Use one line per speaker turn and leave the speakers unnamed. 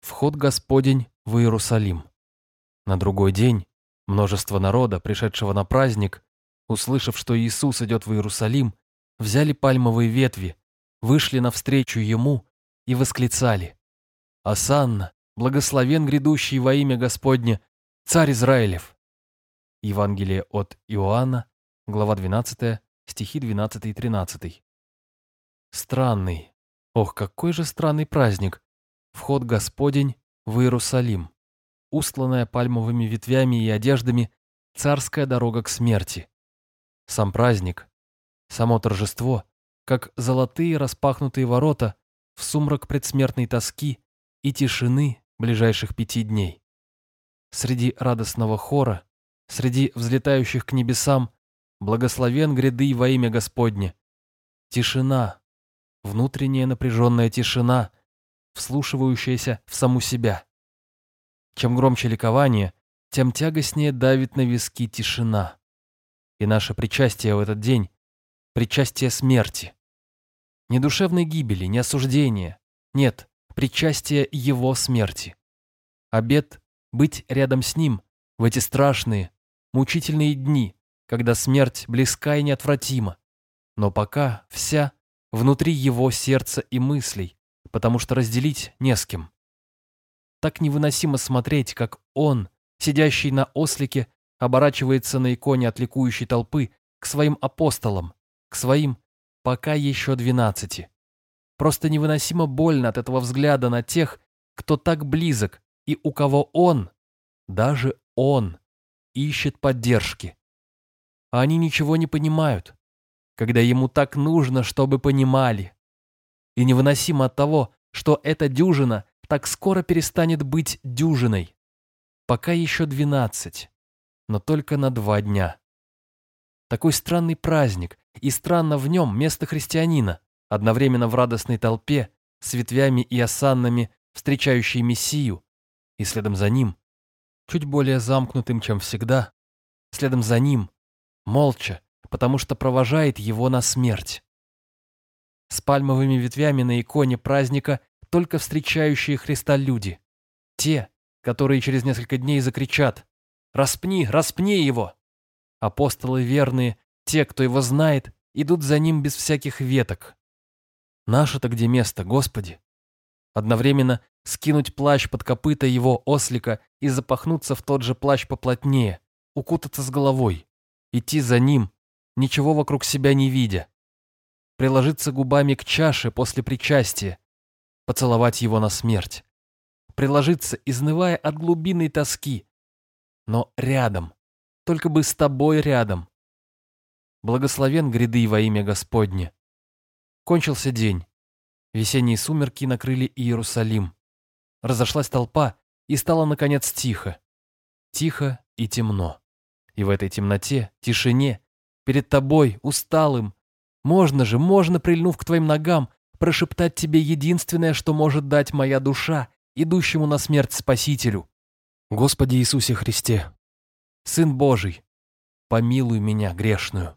Вход Господень в Иерусалим. На другой день множество народа, пришедшего на праздник, услышав, что Иисус идет в Иерусалим, взяли пальмовые ветви, вышли навстречу Ему и восклицали «Асанна, благословен грядущий во имя Господне, царь Израилев!» Евангелие от Иоанна, глава 12, стихи 12 и 13. Странный, ох, какой же странный праздник, вход Господень в Иерусалим, устланная пальмовыми ветвями и одеждами царская дорога к смерти. Сам праздник, само торжество, как золотые распахнутые ворота в сумрак предсмертной тоски и тишины ближайших пяти дней. Среди радостного хора, среди взлетающих к небесам, благословен гряды во имя Господне. Тишина, внутренняя напряженная тишина, вслушивающаяся в саму себя. Чем громче ликование, тем тягостнее давит на виски тишина. И наше причастие в этот день – причастие смерти. Не душевной гибели, не осуждения. Нет, причастие его смерти. Обед быть рядом с ним в эти страшные, мучительные дни, когда смерть близка и неотвратима, но пока вся внутри его сердца и мыслей, потому что разделить не с кем. Так невыносимо смотреть, как он, сидящий на ослике, оборачивается на иконе от толпы к своим апостолам, к своим пока еще двенадцати. Просто невыносимо больно от этого взгляда на тех, кто так близок и у кого он, даже он, ищет поддержки. А они ничего не понимают, когда ему так нужно, чтобы понимали. И невыносимо от того, что эта дюжина так скоро перестанет быть дюжиной. Пока еще двенадцать, но только на два дня. Такой странный праздник, и странно в нем место христианина, одновременно в радостной толпе, с ветвями и осаннами, встречающей Мессию, и следом за ним, чуть более замкнутым, чем всегда, следом за ним, молча, потому что провожает его на смерть. С пальмовыми ветвями на иконе праздника только встречающие Христа люди. Те, которые через несколько дней закричат «Распни, распни его!» Апостолы верные, те, кто его знает, идут за ним без всяких веток. Наше-то где место, Господи? Одновременно скинуть плащ под копыта его ослика и запахнуться в тот же плащ поплотнее, укутаться с головой, идти за ним, ничего вокруг себя не видя, приложиться губами к чаше после причастия, поцеловать его на смерть, приложиться, изнывая от глубинной тоски, но рядом, только бы с тобой рядом. Благословен гряды во имя Господне. Кончился день. Весенние сумерки накрыли Иерусалим. Разошлась толпа, и стало, наконец, тихо. Тихо и темно. И в этой темноте, тишине, перед тобой, усталым, можно же, можно, прильнув к твоим ногам, прошептать тебе единственное, что может дать моя душа, идущему на смерть Спасителю. Господи Иисусе Христе, Сын Божий, помилуй меня грешную.